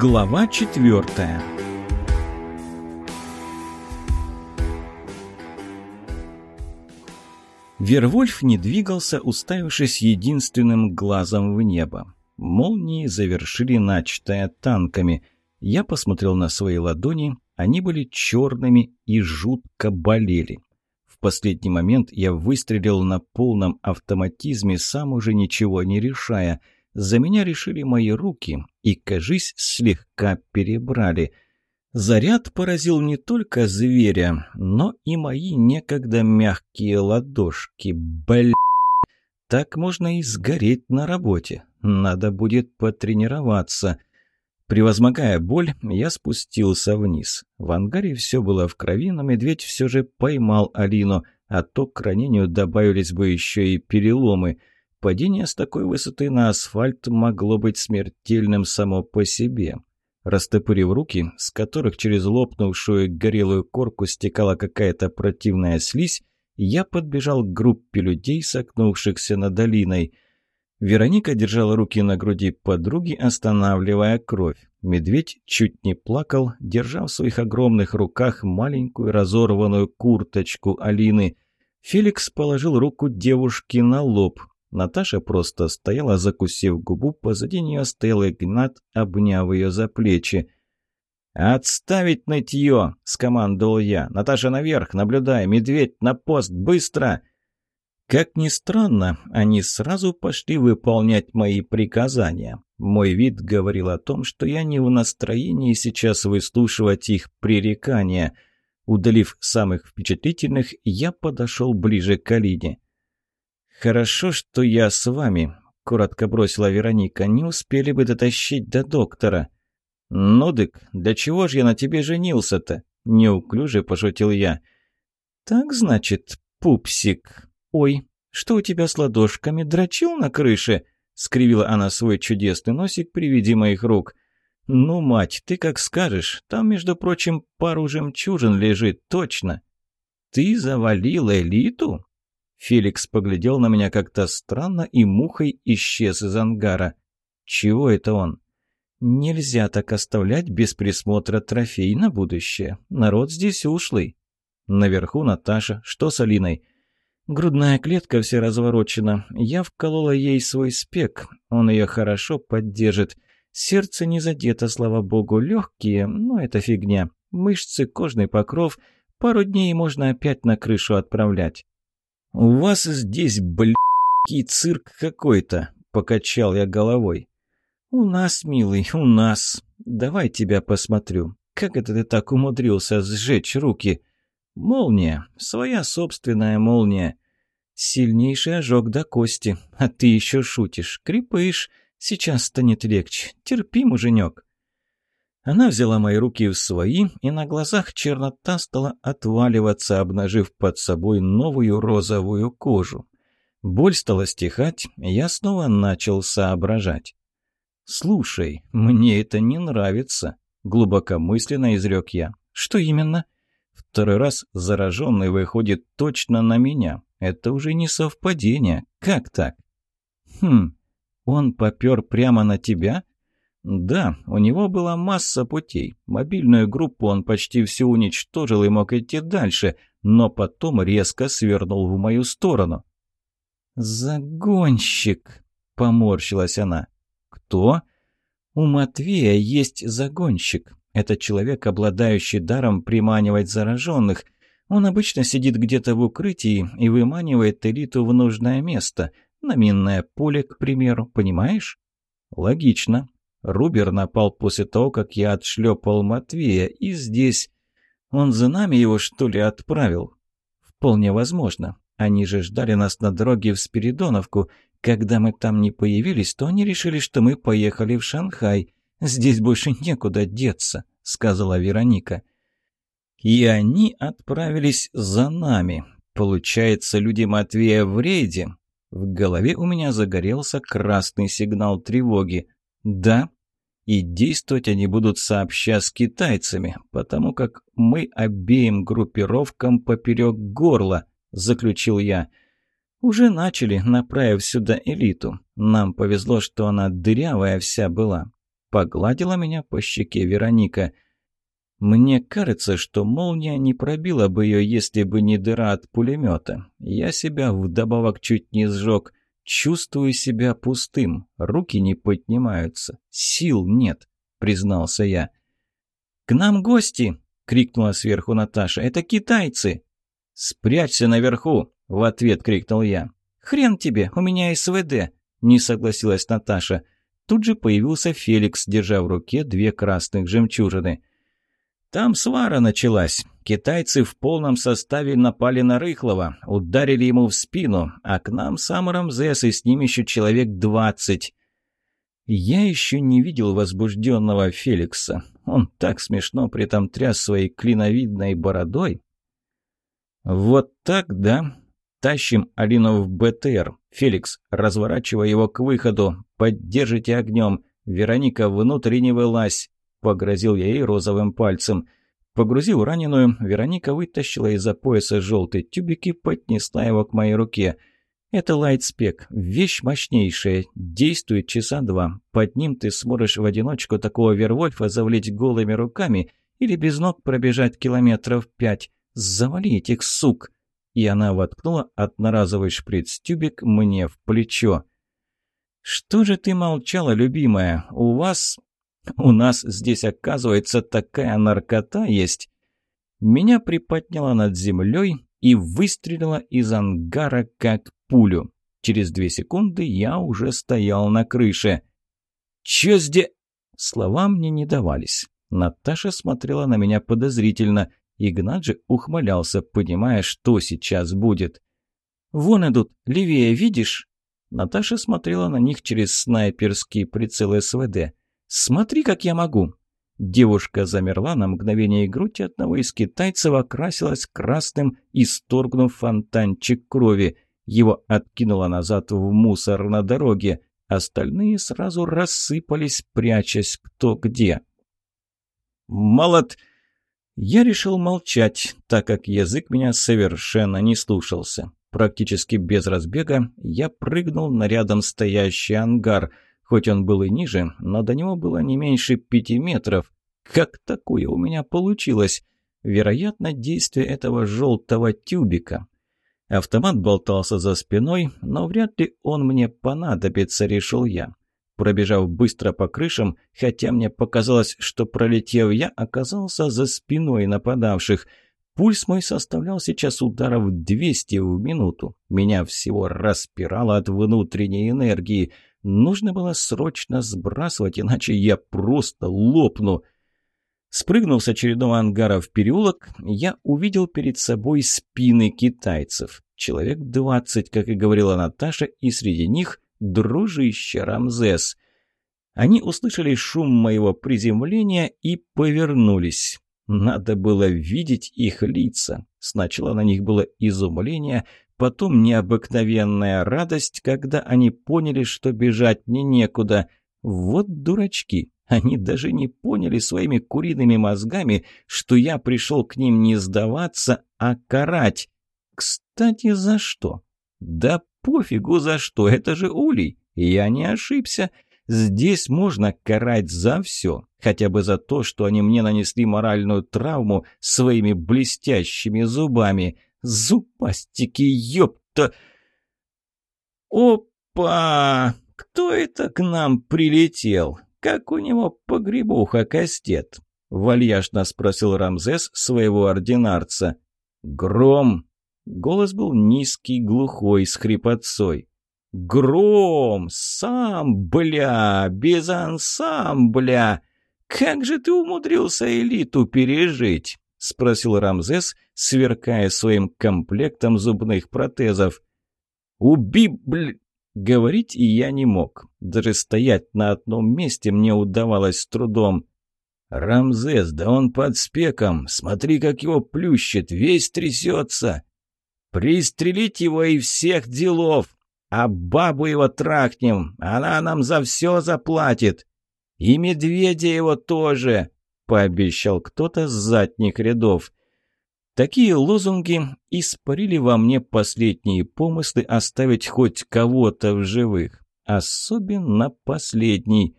Глава четвертая Вервольф не двигался, уставившись единственным глазом в небо. Молнии завершили начатое танками. Я посмотрел на свои ладони, они были черными и жутко болели. В последний момент я выстрелил на полном автоматизме, сам уже ничего не решая – за меня решили мои руки и, кажись, слегка перебрали. Заряд поразил не только зверя, но и мои некогда мягкие ладошки. Бля! Так можно и сгореть на работе. Надо будет потренироваться. Превозмогая боль, я спустился вниз. В ангаре все было в крови, но медведь все же поймал Алину, а то к ранению добавились бы еще и переломы — Падение с такой высоты на асфальт могло быть смертельным само по себе. Растопырив руки, с которых через лопнувшую горелую корку стекала какая-то противная слизь, я подбежал к группе людей, согнувшихся над долиной. Вероника держала руки на груди подруги, останавливая кровь. Медведь чуть не плакал, держа в своих огромных руках маленькую разорванную курточку Алины. Феликс положил руку девушке на лоб, Наташа просто стояла, закусив губу, позади нее стоял Игнат, обняв ее за плечи. «Отставить нытье!» — скомандовал я. «Наташа наверх, наблюдай! Медведь на пост! Быстро!» Как ни странно, они сразу пошли выполнять мои приказания. Мой вид говорил о том, что я не в настроении сейчас выслушивать их пререкания. Удалив самых впечатлительных, я подошел ближе к Алине. «Хорошо, что я с вами», — коротко бросила Вероника. «Не успели бы дотащить до доктора». «Ну, дык, для чего же я на тебе женился-то?» — неуклюже пошутил я. «Так, значит, пупсик. Ой, что у тебя с ладошками? Дрочил на крыше?» — скривила она свой чудесный носик при виде моих рук. «Ну, мать, ты как скажешь. Там, между прочим, пару жемчужин лежит, точно». «Ты завалил элиту?» Феликс поглядел на меня как-то странно и мухой исчез из ангара. «Чего это он?» «Нельзя так оставлять без присмотра трофей на будущее. Народ здесь ушлый». Наверху Наташа. Что с Алиной?» «Грудная клетка вся разворочена. Я вколола ей свой спек. Он ее хорошо поддержит. Сердце не задето, слава богу. Легкие, но это фигня. Мышцы, кожный покров. Пару дней можно опять на крышу отправлять». «У вас здесь, блядский цирк какой-то», — покачал я головой. «У нас, милый, у нас. Давай тебя посмотрю. Как это ты так умудрился сжечь руки?» «Молния. Своя собственная молния. Сильнейший ожог до кости. А ты еще шутишь. Крепыш. Сейчас станет легче. Терпи, муженек». Она взяла мои руки в свои, и на глазах чернота стала отваливаться, обнажив под собой новую розовую кожу. Боль стала стихать, я снова начал соображать. «Слушай, мне это не нравится», — глубокомысленно изрек я. «Что именно?» «Второй раз зараженный выходит точно на меня. Это уже не совпадение. Как так?» «Хм, он попер прямо на тебя?» Да, у него была масса путей. Мобильную группу он почти всю уничтожил и мог идти дальше, но потом резко свернул в мою сторону. «Загонщик!» — поморщилась она. «Кто?» «У Матвея есть загонщик. Это человек, обладающий даром приманивать зараженных. Он обычно сидит где-то в укрытии и выманивает элиту в нужное место. На минное поле, к примеру, понимаешь?» «Логично. Рубер напал после того, как я отшлепал Матвея, и здесь... Он за нами его, что ли, отправил? Вполне возможно. Они же ждали нас на дороге в Спиридоновку. Когда мы там не появились, то они решили, что мы поехали в Шанхай. Здесь больше некуда деться, сказала Вероника. И они отправились за нами. Получается, люди Матвея в рейде. В голове у меня загорелся красный сигнал тревоги. Да, и действовать они будут сообща с китайцами, потому как мы обеим группировкам поперек горла, заключил я. Уже начали, направив сюда элиту. Нам повезло, что она дырявая вся была. Погладила меня по щеке Вероника. Мне кажется, что молния не пробила бы ее, если бы не дыра от пулемета. Я себя вдобавок чуть не сжег. Чувствую себя пустым, руки не поднимаются, сил нет, признался я. «К нам гости!» — крикнула сверху Наташа. «Это китайцы!» «Спрячься наверху!» — в ответ крикнул я. «Хрен тебе, у меня СВД!» — не согласилась Наташа. Тут же появился Феликс, держа в руке две красных жемчужины. Там свара началась. Китайцы в полном составе напали на Рыхлова, ударили ему в спину, а к нам сам Рамзес и с ним еще человек двадцать. Я еще не видел возбужденного Феликса. Он так смешно при этом тряс своей клиновидной бородой. Вот так, да. Тащим Алину в БТР. Феликс, разворачивай его к выходу. Поддержите огнем. Вероника, внутрь не вылазь. Погрозил я ей розовым пальцем. Погрузил раненую, Вероника вытащила из-за пояса желтый тюбик и поднесла его к моей руке. «Это лайтспек. Вещь мощнейшая. Действует часа два. Под ним ты сможешь в одиночку такого Вервольфа завлечь голыми руками или без ног пробежать километров пять. Завали этих сук!» И она воткнула одноразовый шприц-тюбик мне в плечо. «Что же ты молчала, любимая? У вас у нас здесь, оказывается, такая наркота есть. Меня приподняла над землей и выстрелила из ангара как пулю. Через две секунды я уже стоял на крыше. «Чё здесь?» Слова мне не давались. Наташа смотрела на меня подозрительно. Игнат же ухмылялся, понимая, что сейчас будет. «Вон идут, левее, видишь?» Наташа смотрела на них через снайперский прицел СВД. «Смотри, как я могу!» Девушка замерла на мгновение, и грудь одного из китайцев окрасилась красным, исторгнув фонтанчик крови. Его откинуло назад в мусор на дороге. Остальные сразу рассыпались, прячась кто где. «Молот!» Я решил молчать, так как язык меня совершенно не слушался. Практически без разбега я прыгнул на рядом стоящий ангар – Хоть он был и ниже, но до него было не меньше пяти метров. Как такое у меня получилось? Вероятно, действие этого желтого тюбика. Автомат болтался за спиной, но вряд ли он мне понадобится, решил я. Пробежав быстро по крышам, хотя мне показалось, что пролетев я, оказался за спиной нападавших. Пульс мой составлял сейчас ударов 200 в минуту. Меня всего распирало от внутренней энергии – Нужно было срочно сбрасывать, иначе я просто лопну. Спрыгнув с очередного ангара в переулок, я увидел перед собой спины китайцев. Человек двадцать, как и говорила Наташа, и среди них дружище Рамзес. Они услышали шум моего приземления и повернулись. Надо было видеть их лица. Сначала на них было изумление, Потом необыкновенная радость, когда они поняли, что бежать мне некуда. Вот дурачки. Они даже не поняли своими куриными мозгами, что я пришел к ним не сдаваться, а карать. Кстати, за что? Да пофигу за что, это же улей. Я не ошибся. Здесь можно карать за все, хотя бы за то, что они мне нанесли моральную травму своими блестящими зубами. Зубастики, ёпта! Опа! Кто это к нам прилетел? Как у него погребуха кастет? Вальяжно спросил Рамзес своего ординарца. Гром! Голос был низкий, глухой, с хрипотцой. «Гром! Сам, бля! Без ансамбля! Как же ты умудрился элиту пережить?» — спросил Рамзес, сверкая своим комплектом зубных протезов. «Уби, бль...» Говорить я не мог. Даже стоять на одном месте мне удавалось с трудом. «Рамзес, да он под спеком! Смотри, как его плющит, весь трясется!» «Пристрелить его и всех делов! А бабу его трахнем, она нам за все заплатит! И медведя его тоже!» пообещал кто-то с задних рядов. Такие лозунги испарили во мне последние помыслы оставить хоть кого-то в живых. Особенно последний.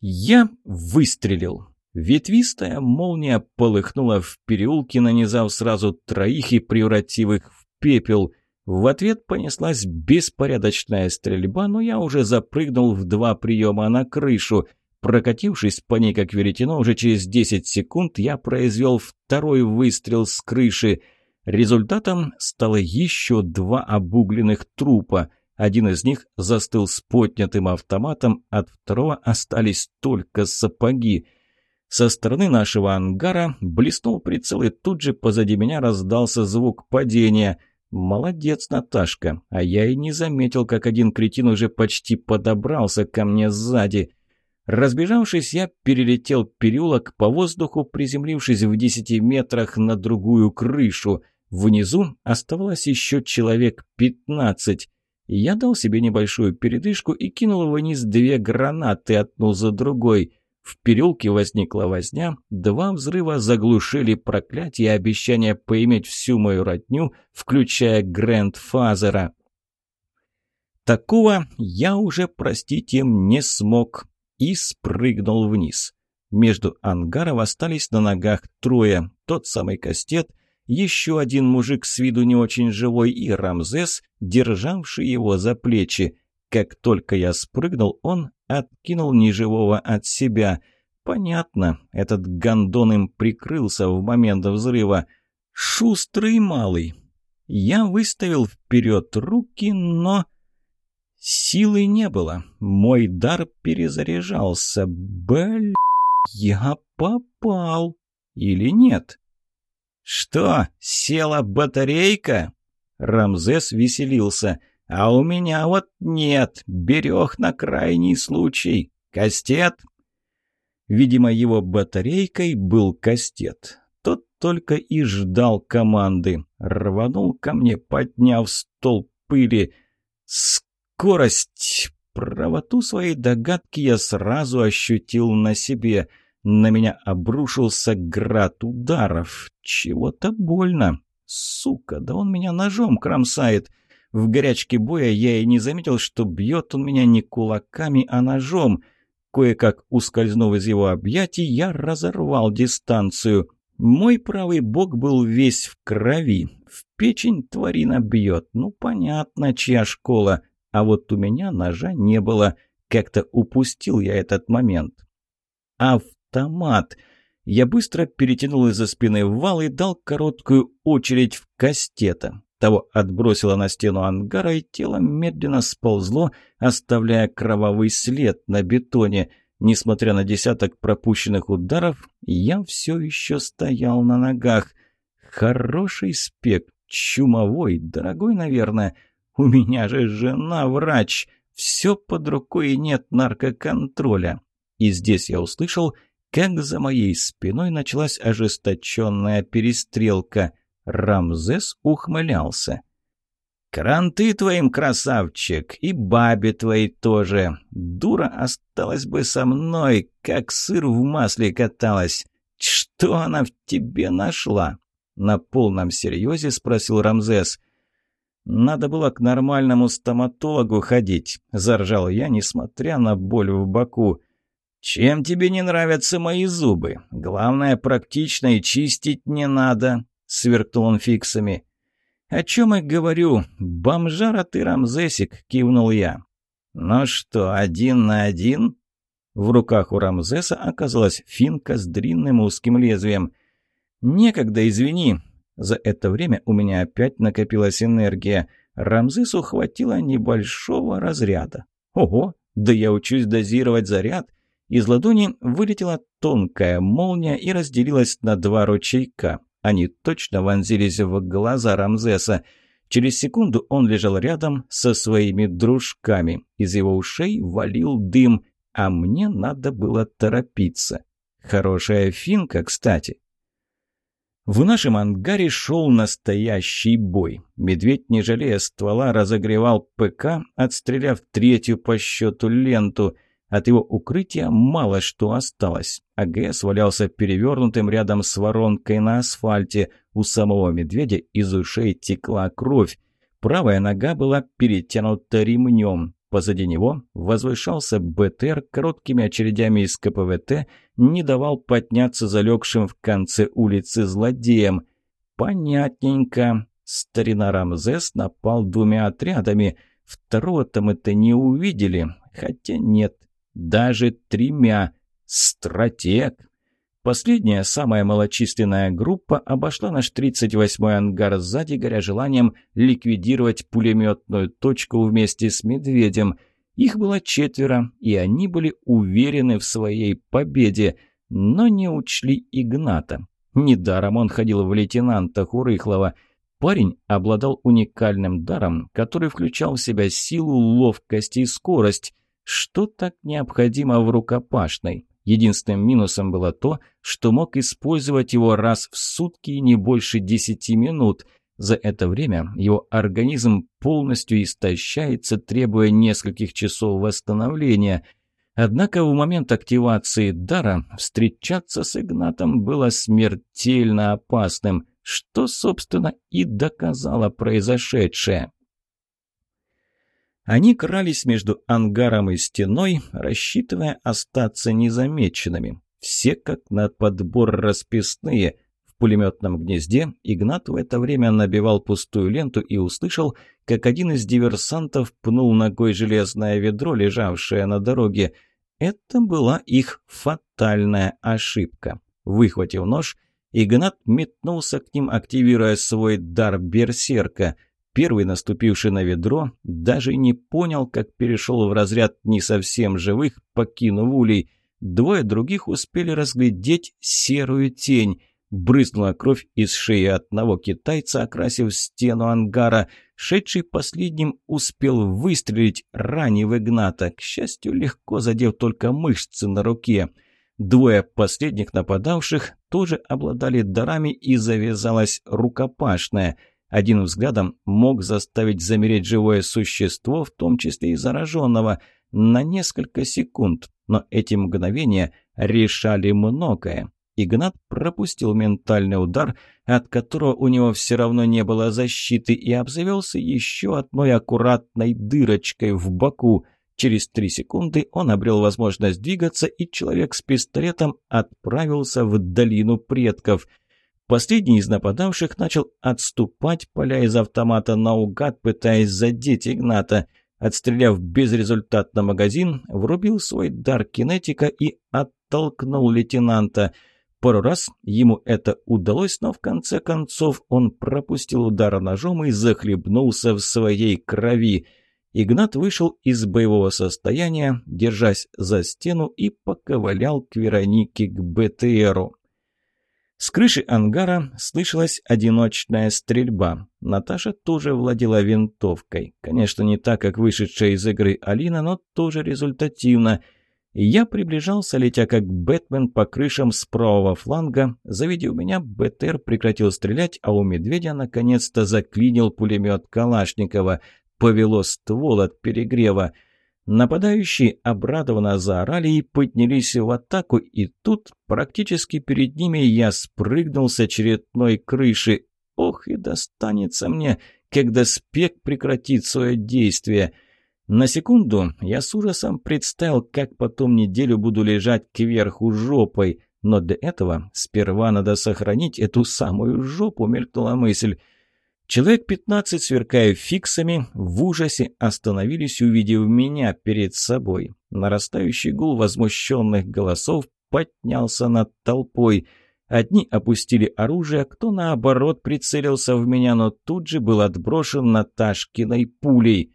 Я выстрелил. Ветвистая молния полыхнула в переулке, нанизав сразу троих и превратив их в пепел. В ответ понеслась беспорядочная стрельба, но я уже запрыгнул в два приема на крышу. Прокатившись по ней как веретено, уже через 10 секунд я произвел второй выстрел с крыши. Результатом стало еще два обугленных трупа. Один из них застыл с поднятым автоматом, от второго остались только сапоги. Со стороны нашего ангара блеснул прицел, и тут же позади меня раздался звук падения. «Молодец, Наташка, а я и не заметил, как один кретин уже почти подобрался ко мне сзади». Разбежавшись, я перелетел переулок по воздуху, приземлившись в десяти метрах на другую крышу. Внизу оставалось еще человек пятнадцать. Я дал себе небольшую передышку и кинул вниз две гранаты одну за другой. В переулке возникла возня, два взрыва заглушили проклятие и обещание поиметь всю мою родню, включая Грэндфазера. Такого я уже простить им не смог и спрыгнул вниз. Между ангаров остались на ногах трое. Тот самый Кастет, еще один мужик с виду не очень живой и Рамзес, державший его за плечи. Как только я спрыгнул, он откинул неживого от себя. Понятно, этот гондон им прикрылся в момент взрыва. Шустрый малый. Я выставил вперед руки, но... Силы не было. Мой дар перезаряжался. Блин, я попал. Или нет? Что, села батарейка? Рамзес веселился. А у меня вот нет. Берег на крайний случай. Кастет? Видимо, его батарейкой был кастет. Тот только и ждал команды. Рванул ко мне, подняв стол пыли. Скорость! Правоту своей догадки я сразу ощутил на себе. На меня обрушился град ударов. Чего-то больно. Сука, да он меня ножом кромсает. В горячке боя я и не заметил, что бьет он меня не кулаками, а ножом. Кое-как ускользнув из его объятий, я разорвал дистанцию. Мой правый бок был весь в крови. В печень тварина бьет. Ну, понятно, чья школа. А вот у меня ножа не было. Как-то упустил я этот момент. Автомат. Я быстро перетянул из-за спины вал и дал короткую очередь в кастета. Того отбросило на стену ангара, и тело медленно сползло, оставляя кровавый след на бетоне. Несмотря на десяток пропущенных ударов, я все еще стоял на ногах. Хороший спек, чумовой, дорогой, наверное. У меня же жена врач. Все под рукой и нет наркоконтроля. И здесь я услышал, как за моей спиной началась ожесточенная перестрелка. Рамзес ухмылялся. «Кранты твоим, красавчик, и бабе твоей тоже. Дура осталась бы со мной, как сыр в масле каталась. Что она в тебе нашла?» На полном серьезе спросил Рамзес. «Надо было к нормальному стоматологу ходить», – заржал я, несмотря на боль в боку. «Чем тебе не нравятся мои зубы? Главное, практично и чистить не надо», – сверкнул он фиксами. «О чем я говорю? Бомжара ты, Рамзесик», – кивнул я. «Ну что, один на один?» В руках у Рамзеса оказалась финка с длинным узким лезвием. «Некогда, извини, за это время у меня опять накопилась энергия. Рамзесу хватило небольшого разряда. Ого, да я учусь дозировать заряд. Из ладони вылетела тонкая молния и разделилась на два ручейка. Они точно вонзились в глаза Рамзеса. Через секунду он лежал рядом со своими дружками. Из его ушей валил дым, а мне надо было торопиться. Хорошая финка, кстати. В нашем ангаре шел настоящий бой. Медведь, не жалея ствола, разогревал ПК, отстреляв третью по счету ленту. От его укрытия мало что осталось. АГС валялся перевернутым рядом с воронкой на асфальте. У самого медведя из ушей текла кровь. Правая нога была перетянута ремнем. Позади него возвышался БТР короткими очередями из КПВТ, не давал подняться залегшим в конце улицы злодеям. Понятненько. Старина Рамзес напал двумя отрядами. Второго-то мы-то не увидели. Хотя нет, даже тремя. Стратег. Последняя, самая малочисленная группа обошла наш 38-й ангар сзади, горя желанием ликвидировать пулеметную точку вместе с «Медведем». Их было четверо, и они были уверены в своей победе, но не учли Игната. Недаром он ходил в лейтенанта Хурыхлова. Парень обладал уникальным даром, который включал в себя силу, ловкость и скорость, что так необходимо в рукопашной. Единственным минусом было то, что мог использовать его раз в сутки не больше десяти минут. За это время его организм полностью истощается, требуя нескольких часов восстановления. Однако в момент активации дара встречаться с Игнатом было смертельно опасным, что, собственно, и доказало произошедшее. Они крались между ангаром и стеной, рассчитывая остаться незамеченными. Все как на подбор расписные. В пулеметном гнезде Игнат в это время набивал пустую ленту и услышал, как один из диверсантов пнул ногой железное ведро, лежавшее на дороге. Это была их фатальная ошибка. Выхватив нож, Игнат метнулся к ним, активируя свой дар берсерка – Первый, наступивший на ведро, даже не понял, как перешел в разряд не совсем живых, покинув улей. Двое других успели разглядеть серую тень. Брызнула кровь из шеи одного китайца, окрасив стену ангара. Шедший последним успел выстрелить, ранив Игната, к счастью, легко задев только мышцы на руке. Двое последних нападавших тоже обладали дарами, и завязалась рукопашная – один взглядом мог заставить замереть живое существо, в том числе и зараженного, на несколько секунд, но эти мгновения решали многое. Игнат пропустил ментальный удар, от которого у него все равно не было защиты, и обзавелся еще одной аккуратной дырочкой в боку. Через три секунды он обрел возможность двигаться, и человек с пистолетом отправился в долину предков – Последний из нападавших начал отступать, поля из автомата наугад, пытаясь задеть Игната. Отстреляв безрезультатно магазин, врубил свой дар кинетика и оттолкнул лейтенанта. Пару раз ему это удалось, но в конце концов он пропустил удар ножом и захлебнулся в своей крови. Игнат вышел из боевого состояния, держась за стену и поковылял к Веронике к БТРу. С крыши ангара слышалась одиночная стрельба. Наташа тоже владела винтовкой. Конечно, не так, как вышедшая из игры Алина, но тоже результативно. Я приближался, летя как Бэтмен по крышам с правого фланга. Завидев меня, БТР прекратил стрелять, а у медведя наконец-то заклинил пулемет Калашникова. Повело ствол от перегрева. Нападающие обрадованно заорали и поднялись в атаку, и тут практически перед ними я спрыгнул с очередной крыши. Ох, и достанется мне, когда спек прекратит свое действие. На секунду я с ужасом представил, как потом неделю буду лежать кверху жопой, но для этого сперва надо сохранить эту самую жопу, мелькнула мысль. Человек пятнадцать, сверкая фиксами, в ужасе остановились, увидев меня перед собой. Нарастающий гул возмущенных голосов поднялся над толпой. Одни опустили оружие, кто наоборот прицелился в меня, но тут же был отброшен Наташкиной пулей.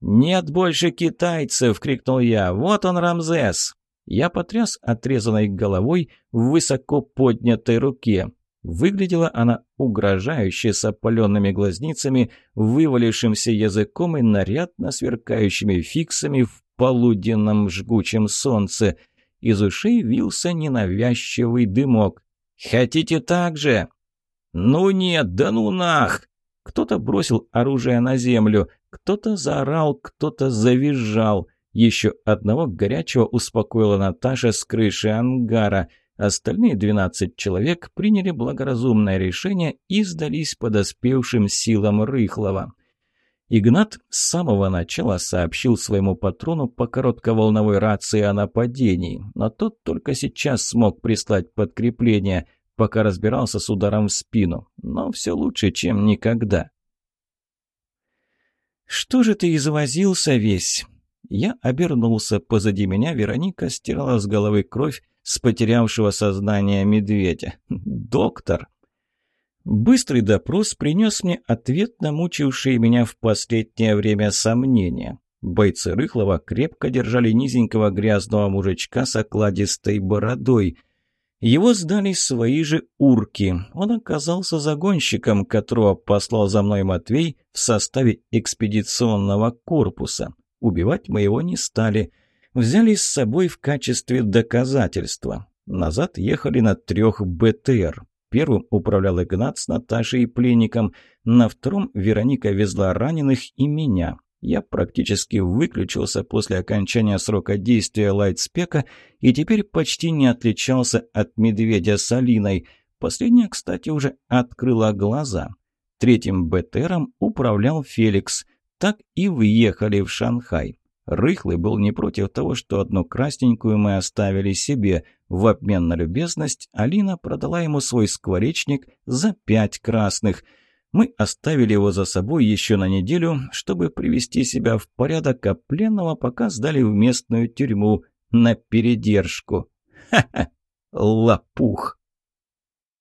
«Нет больше китайцев!» — крикнул я. «Вот он, Рамзес!» Я потряс отрезанной головой в высоко поднятой руке. Выглядела она угрожающе с опаленными глазницами, вывалившимся языком и нарядно сверкающими фиксами в полуденном жгучем солнце. Из ушей вился ненавязчивый дымок. «Хотите так же?» «Ну нет, да ну нах!» Кто-то бросил оружие на землю, кто-то заорал, кто-то завизжал. Еще одного горячего успокоила Наташа с крыши ангара – Остальные 12 человек приняли благоразумное решение и сдались подоспевшим силам Рыхлова. Игнат с самого начала сообщил своему патрону по коротковолновой рации о нападении, но тот только сейчас смог прислать подкрепление, пока разбирался с ударом в спину. Но все лучше, чем никогда. «Что же ты извозился весь?» Я обернулся. Позади меня Вероника стирала с головы кровь с потерявшего сознание медведя. «Доктор!» Быстрый допрос принес мне ответ на мучившие меня в последнее время сомнения. Бойцы Рыхлова крепко держали низенького грязного мужичка с окладистой бородой. Его сдали свои же урки. Он оказался загонщиком, которого послал за мной Матвей в составе экспедиционного корпуса. Убивать мы его не стали. Взяли с собой в качестве доказательства. Назад ехали на трех БТР. Первым управлял Игнат с Наташей и пленником. На втором Вероника везла раненых и меня. Я практически выключился после окончания срока действия лайтспека и теперь почти не отличался от медведя с Алиной. Последняя, кстати, уже открыла глаза. Третьим БТРом управлял Феликс так и въехали в Шанхай. Рыхлый был не против того, что одну красненькую мы оставили себе. В обмен на любезность Алина продала ему свой скворечник за пять красных. Мы оставили его за собой еще на неделю, чтобы привести себя в порядок, а пленного пока сдали в местную тюрьму на передержку. Ха-ха! Лопух!